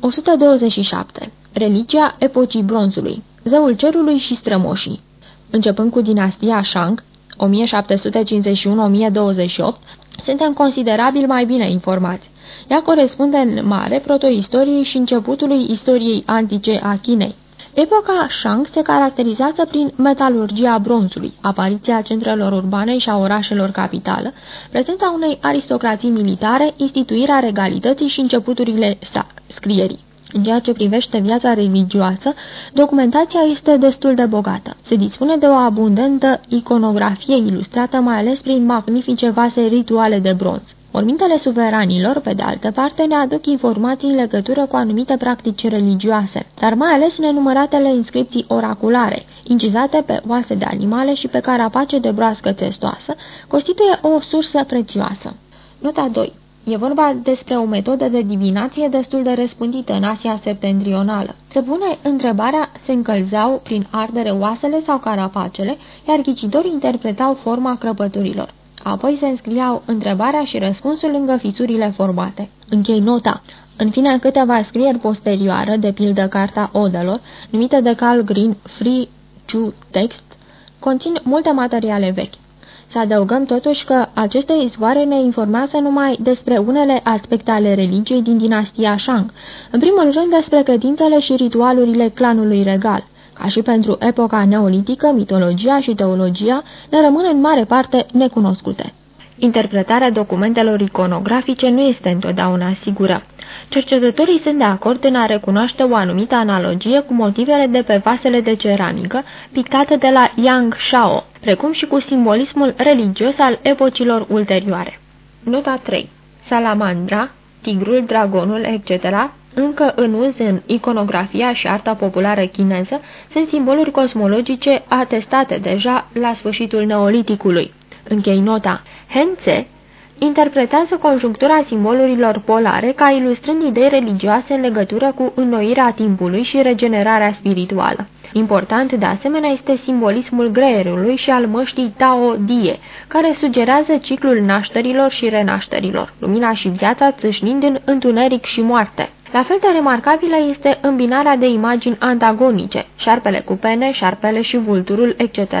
127. Religia epocii bronzului Zeul cerului și strămoșii Începând cu dinastia Shang, 1751-1028, suntem considerabil mai bine informați. Ea corespunde în mare protoistoriei și începutului istoriei antice a Chinei. Epoca Shang se caracterizează prin metalurgia bronzului, apariția centrelor urbane și a orașelor capitală, prezența unei aristocrații militare, instituirea regalității și începuturile scrierii. În ceea ce privește viața religioasă, documentația este destul de bogată. Se dispune de o abundentă iconografie ilustrată mai ales prin magnifice vase rituale de bronz. Mormintele suveranilor, pe de altă parte, ne aduc informații în legătură cu anumite practici religioase, dar mai ales nenumăratele inscripții oraculare, incizate pe oase de animale și pe carapace de broască testoasă, constituie o sursă prețioasă. Nota 2 E vorba despre o metodă de divinație destul de răspândită în Asia septentrională. Se pune întrebarea, se încălzeau prin ardere oasele sau carapacele, iar ghicitorii interpretau forma crăpăturilor. Apoi se înscriau întrebarea și răspunsul lângă fisurile formate. Închei nota. În fine, câteva scrieri posterioară, de pildă Carta Odelor, numită de Carl Green Free Chu Text, conțin multe materiale vechi. Să adăugăm totuși că aceste izvoare ne informează numai despre unele aspecte ale religiei din dinastia Shang, în primul rând despre credințele și ritualurile clanului regal. Ca și pentru epoca neolitică, mitologia și teologia ne rămân în mare parte necunoscute. Interpretarea documentelor iconografice nu este întotdeauna sigură. Cercetătorii sunt de acord în a recunoaște o anumită analogie cu motivele de pe vasele de ceramică pictate de la Yang Shao, precum și cu simbolismul religios al epocilor ulterioare. Nota 3. Salamandra, tigrul, dragonul, etc., încă în uz în iconografia și arta populară chineză, sunt simboluri cosmologice atestate deja la sfârșitul neoliticului. Închei nota. Henze interpretează conjunctura simbolurilor polare ca ilustrând idei religioase în legătură cu înnoirea timpului și regenerarea spirituală. Important de asemenea este simbolismul greierului și al măștii Tao Die, care sugerează ciclul nașterilor și renașterilor, lumina și viața țâșnind în întuneric și moarte. La fel de remarcabilă este îmbinarea de imagini antagonice, șarpele cu pene, șarpele și vulturul, etc.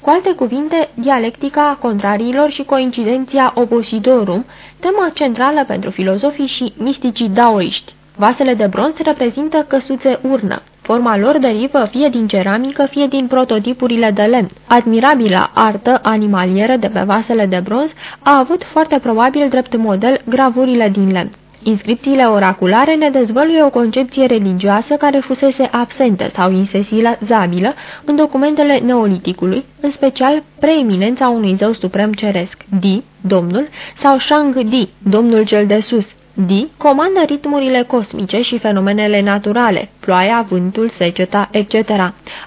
Cu alte cuvinte, dialectica contrariilor și coincidenția oppositorum, temă centrală pentru filozofii și misticii daoiști. Vasele de bronz reprezintă căsuțe urnă. Forma lor derivă fie din ceramică, fie din prototipurile de lemn. Admirabila artă animalieră de pe vasele de bronz a avut foarte probabil drept model gravurile din lemn. Inscripțiile oraculare ne dezvăluie o concepție religioasă care fusese absentă sau insesizabilă în documentele neoliticului, în special preeminența unui zeu suprem ceresc, Di, Domnul, sau Shang Di, Domnul cel de sus, Di comandă ritmurile cosmice și fenomenele naturale, ploaia, vântul, seceta, etc.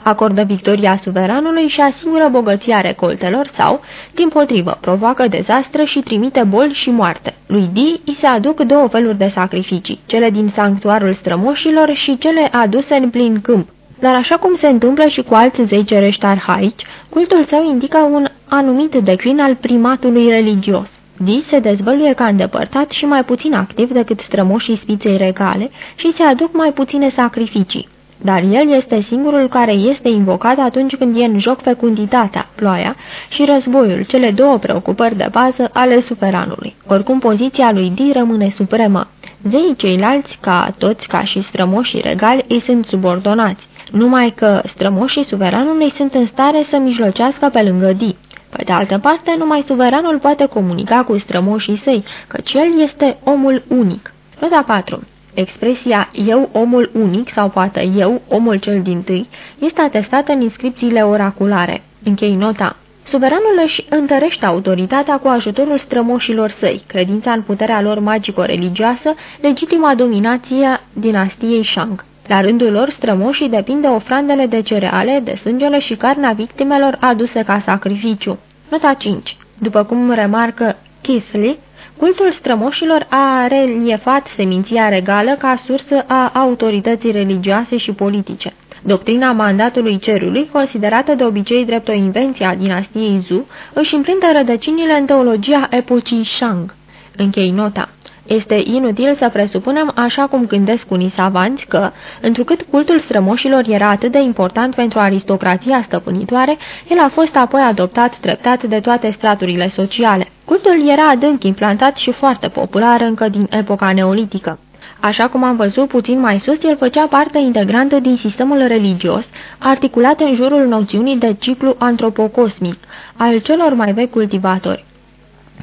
Acordă victoria suveranului și asigură bogăția recoltelor sau, din potrivă, provoacă dezastre și trimite boli și moarte. Lui Di îi se aduc două feluri de sacrificii, cele din sanctuarul strămoșilor și cele aduse în plin câmp. Dar așa cum se întâmplă și cu alți zei cerești arhaici, cultul său indică un anumit declin al primatului religios. Di se dezvăluie ca îndepărtat și mai puțin activ decât strămoșii spiței regale și se aduc mai puține sacrificii. Dar el este singurul care este invocat atunci când e în joc fecunditatea, ploaia și războiul, cele două preocupări de bază ale suveranului. Oricum, poziția lui Di rămâne supremă. Zeii ceilalți, ca toți ca și strămoșii regali, îi sunt subordonați, numai că strămoșii suveranului sunt în stare să mijlocească pe lângă Di. Pe de altă parte, numai suveranul poate comunica cu strămoșii săi, căci el este omul unic. Nota 4. Expresia eu, omul unic, sau poate eu, omul cel din tâi, este atestată în inscripțiile oraculare. Închei nota. Suveranul își întărește autoritatea cu ajutorul strămoșilor săi, credința în puterea lor magico-religioasă, legitima dominație dinastiei Shang. La rândul lor, strămoșii depind de ofrandele de cereale, de sângele și carnea victimelor aduse ca sacrificiu. Nota 5. După cum remarcă Kithley, cultul strămoșilor a reliefat seminția regală ca sursă a autorității religioase și politice. Doctrina mandatului cerului, considerată de obicei drept o invenție a dinastiei Zhu, își împrinte rădăcinile în teologia epocii Shang. Închei nota. Este inutil să presupunem, așa cum gândesc unii savanți, că, întrucât cultul strămoșilor era atât de important pentru aristocrația stăpânitoare, el a fost apoi adoptat treptat de toate straturile sociale. Cultul era adânc implantat și foarte popular încă din epoca neolitică. Așa cum am văzut puțin mai sus, el făcea parte integrantă din sistemul religios, articulat în jurul noțiunii de ciclu antropocosmic, al celor mai vechi cultivatori.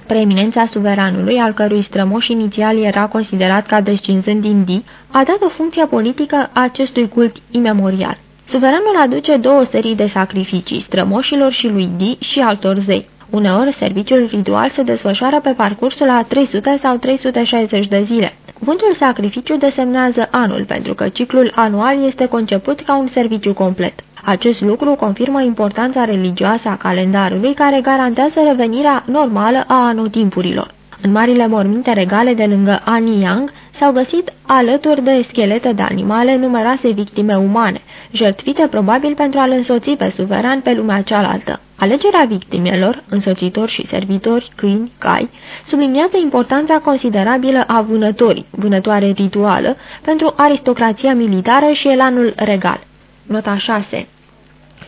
Preeminența suveranului, al cărui strămoș inițial era considerat ca descinzând din Di, a dat o funcție politică acestui cult imemorial. Suveranul aduce două serii de sacrificii, strămoșilor și lui Di și altor zei. Uneori, serviciul ritual se desfășoară pe parcursul a 300 sau 360 de zile. Cuvântul sacrificiu desemnează anul, pentru că ciclul anual este conceput ca un serviciu complet. Acest lucru confirmă importanța religioasă a calendarului care garantează revenirea normală a anotimpurilor. În marile morminte regale de lângă Anyang s-au găsit alături de schelete de animale numeroase victime umane, jertfite probabil pentru a-l însoți pe suveran pe lumea cealaltă. Alegerea victimelor, însoțitori și servitori, câini, cai, subliniază importanța considerabilă a vânătorii, vânătoare rituală, pentru aristocrația militară și elanul regal. Nota 6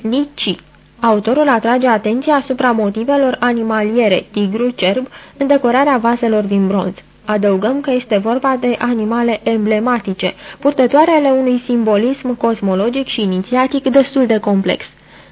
Nici Autorul atrage atenția asupra motivelor animaliere, tigru, cerb, în decorarea vaselor din bronz. Adăugăm că este vorba de animale emblematice, purtătoare ale unui simbolism cosmologic și inițiatic destul de complex.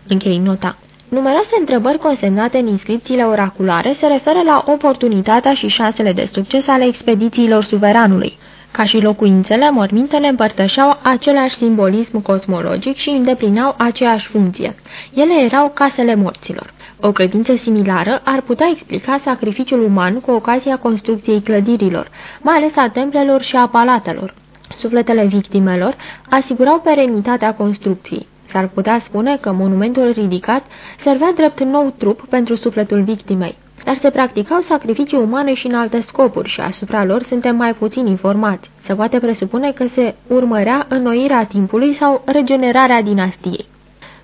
Închei nota. Numeroase întrebări consemnate în inscripțiile oraculare se referă la oportunitatea și șansele de succes ale expedițiilor suveranului. Ca și locuințele, mormintele împărtășeau același simbolism cosmologic și îndeplinau aceeași funcție. Ele erau casele morților. O credință similară ar putea explica sacrificiul uman cu ocazia construcției clădirilor, mai ales a templelor și a palatelor. Sufletele victimelor asigurau perenitatea construcției. S-ar putea spune că monumentul ridicat servea drept nou trup pentru sufletul victimei dar se practicau sacrificii umane și în alte scopuri și asupra lor suntem mai puțin informați. Se poate presupune că se urmărea înnoirea timpului sau regenerarea dinastiei.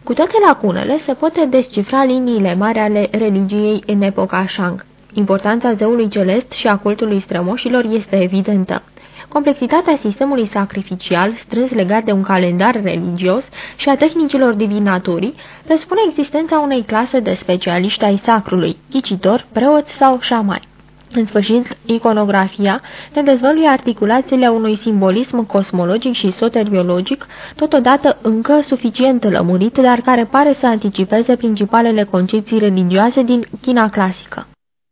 Cu toate lacunele, se poate descifra liniile mari ale religiei în epoca Shang. Importanța zeului celest și a cultului strămoșilor este evidentă. Complexitatea sistemului sacrificial, strâns legat de un calendar religios și a tehnicilor divinatorii, presupune existența unei clase de specialiști ai sacrului, ghicitori, preoți sau șamani. În sfârșit, iconografia ne dezvăluie articulațiile unui simbolism cosmologic și soteriologic, totodată încă suficient lămurit, dar care pare să anticipeze principalele concepții religioase din China clasică.